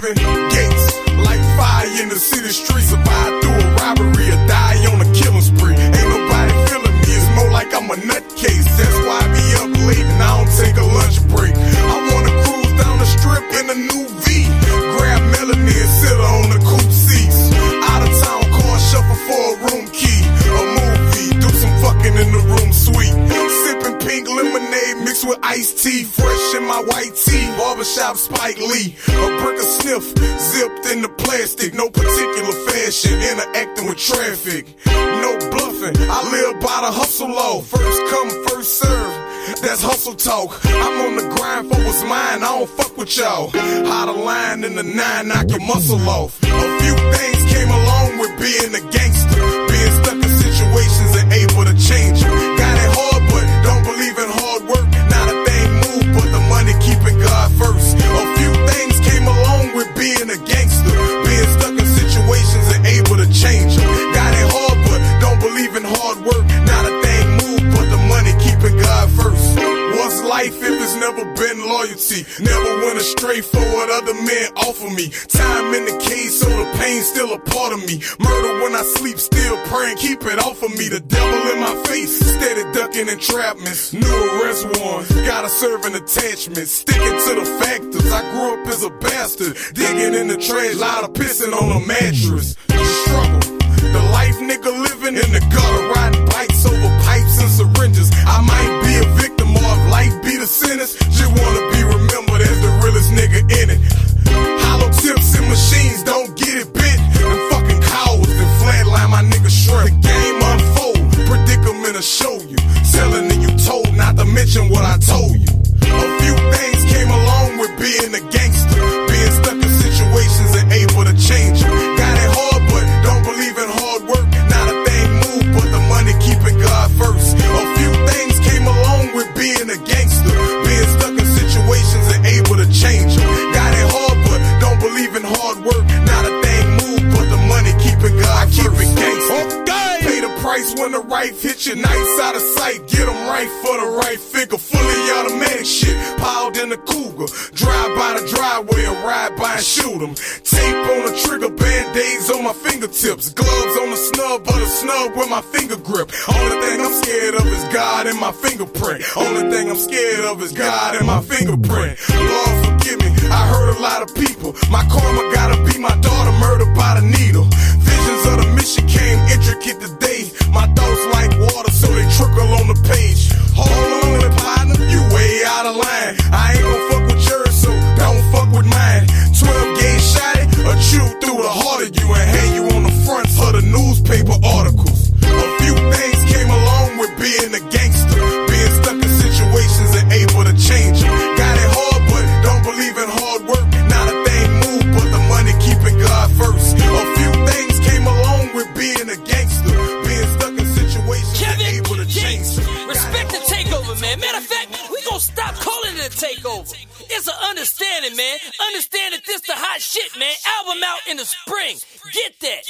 Kevin Gates. Like fire in the city streets. With iced tea. Fresh in my white tee. Barbershop Spike Lee. A brick of sniff zipped in the plastic. No particular fashion. Interacting with traffic. No bluffing. I live by the hustle law. First come, first serve. That's hustle talk. I'm on the grind for what's mine. I don't fuck with y'all. Hot line in the nine, knock your muscle off. A few things came along with being a gangster. Being stuck in situations and able to change them. Loyalty? Never went astray for what other men offer me. Time in the cage, so the pain still a part of me. Murder when I sleep, still praying, keep it off of me. The devil in my face, steady ducking entrapments. New arrest warrant, gotta serve an attachment. Sticking to the factors, I grew up as a bastard. Digging in the trash, lot of pissing on a mattress. The struggle. The life nigga living in the gutter, the right hit your Nights out of sight, get them right for the right figure. Fully automatic shit, piled in the cougar. Drive by the driveway or ride by and shoot 'em. Tape on the trigger, band-aids on my fingertips. Gloves on the snub, but a snub with my finger grip. Only thing I'm scared of is God and my fingerprint. Only thing I'm scared of is God and my fingerprint. Lord forgive me, I hurt a lot of people. My karma gotta be my daughter situations and Kevin able to change Gates, them. respect the takeover, man. Matter of fact, we gonna stop calling it a takeover. It's an understanding, man. Understand that this the hot shit, man. Album out in the spring. Get that.